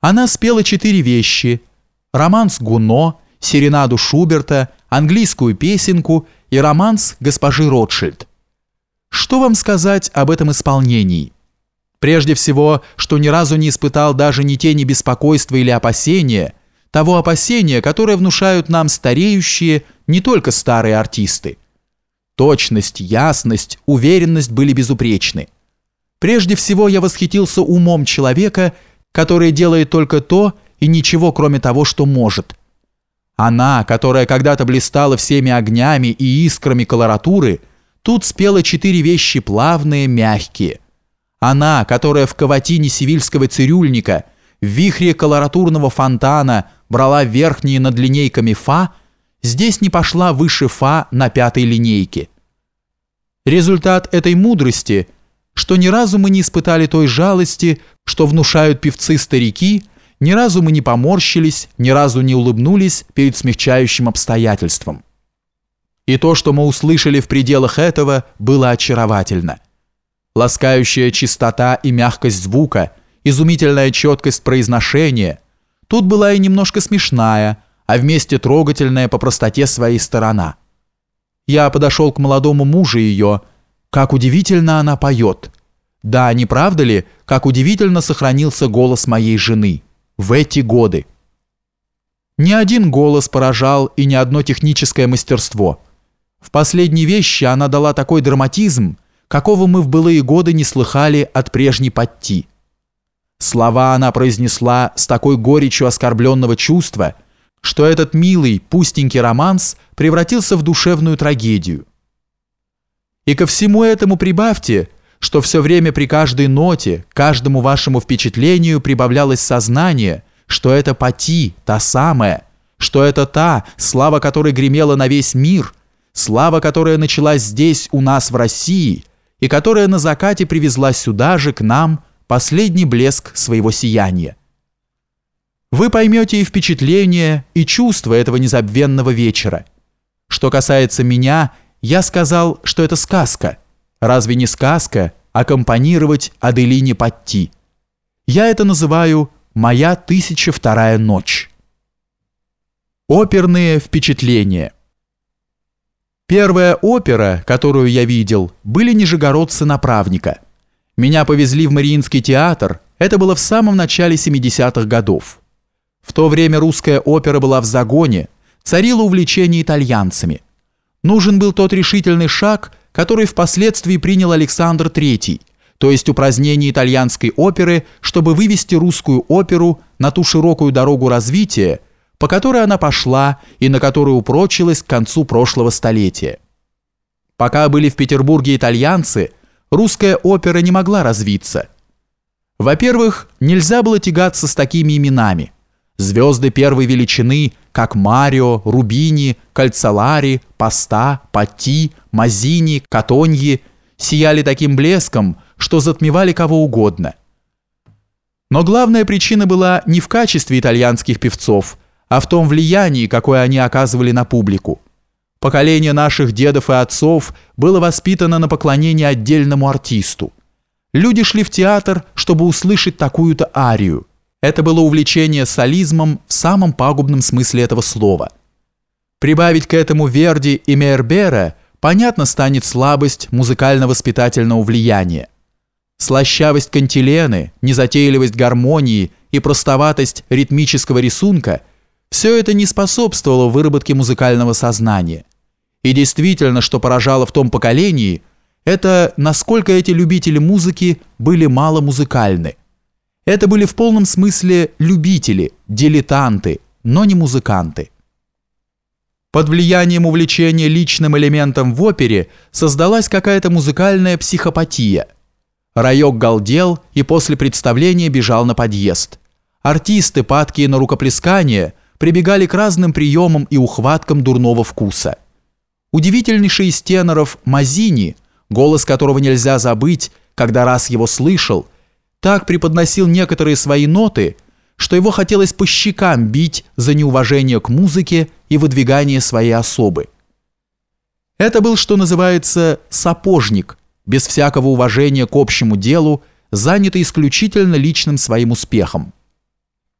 Она спела четыре вещи – романс Гуно, серенаду Шуберта, английскую песенку и романс госпожи Ротшильд. Что вам сказать об этом исполнении? Прежде всего, что ни разу не испытал даже ни тени беспокойства или опасения, того опасения, которое внушают нам стареющие, не только старые артисты. Точность, ясность, уверенность были безупречны. Прежде всего я восхитился умом человека – который делает только то и ничего, кроме того, что может. Она, которая когда-то блистала всеми огнями и искрами колоратуры, тут спела четыре вещи плавные, мягкие. Она, которая в каватине сивильского цирюльника, в вихре колоратурного фонтана брала верхние над линейками фа, здесь не пошла выше фа на пятой линейке. Результат этой мудрости – что ни разу мы не испытали той жалости, что внушают певцы-старики, ни разу мы не поморщились, ни разу не улыбнулись перед смягчающим обстоятельством. И то, что мы услышали в пределах этого, было очаровательно. Ласкающая чистота и мягкость звука, изумительная четкость произношения, тут была и немножко смешная, а вместе трогательная по простоте своей сторона. Я подошел к молодому мужу ее, как удивительно она поет. Да, не правда ли, как удивительно сохранился голос моей жены в эти годы. Ни один голос поражал и ни одно техническое мастерство. В последней вещи она дала такой драматизм, какого мы в былые годы не слыхали от прежней Патти. Слова она произнесла с такой горечью оскорбленного чувства, что этот милый, пустенький романс превратился в душевную трагедию. И ко всему этому прибавьте, что все время при каждой ноте, каждому вашему впечатлению прибавлялось сознание, что это Пати, та самая, что это та, слава которой гремела на весь мир, слава, которая началась здесь у нас в России и которая на закате привезла сюда же, к нам, последний блеск своего сияния. Вы поймете и впечатление, и чувство этого незабвенного вечера. Что касается меня – я сказал, что это сказка. Разве не сказка аккомпанировать Аделине Патти? Я это называю «Моя тысяча вторая ночь». Оперные впечатления Первая опера, которую я видел, были «Нижегородцы направника». Меня повезли в Мариинский театр, это было в самом начале 70-х годов. В то время русская опера была в загоне, царило увлечение итальянцами – Нужен был тот решительный шаг, который впоследствии принял Александр III, то есть упразднение итальянской оперы, чтобы вывести русскую оперу на ту широкую дорогу развития, по которой она пошла и на которой упрочилась к концу прошлого столетия. Пока были в Петербурге итальянцы, русская опера не могла развиться. Во-первых, нельзя было тягаться с такими именами – Звезды первой величины, как Марио, Рубини, Кальцалари, Паста, Пати, Мазини, Катоньи, сияли таким блеском, что затмевали кого угодно. Но главная причина была не в качестве итальянских певцов, а в том влиянии, какое они оказывали на публику. Поколение наших дедов и отцов было воспитано на поклонении отдельному артисту. Люди шли в театр, чтобы услышать такую-то арию. Это было увлечение солизмом в самом пагубном смысле этого слова. Прибавить к этому Верди и Мейербера понятно станет слабость музыкально-воспитательного влияния. Слащавость кантилены, незатейливость гармонии и простоватость ритмического рисунка – все это не способствовало выработке музыкального сознания. И действительно, что поражало в том поколении, это насколько эти любители музыки были мало музыкальны. Это были в полном смысле любители, дилетанты, но не музыканты. Под влиянием увлечения личным элементом в опере создалась какая-то музыкальная психопатия. Райок галдел и после представления бежал на подъезд. Артисты, падкие на рукоплескание, прибегали к разным приемам и ухваткам дурного вкуса. Удивительнейший из теноров Мазини, голос которого нельзя забыть, когда раз его слышал – так преподносил некоторые свои ноты, что его хотелось по щекам бить за неуважение к музыке и выдвигание своей особы. Это был, что называется, сапожник, без всякого уважения к общему делу, занятый исключительно личным своим успехом.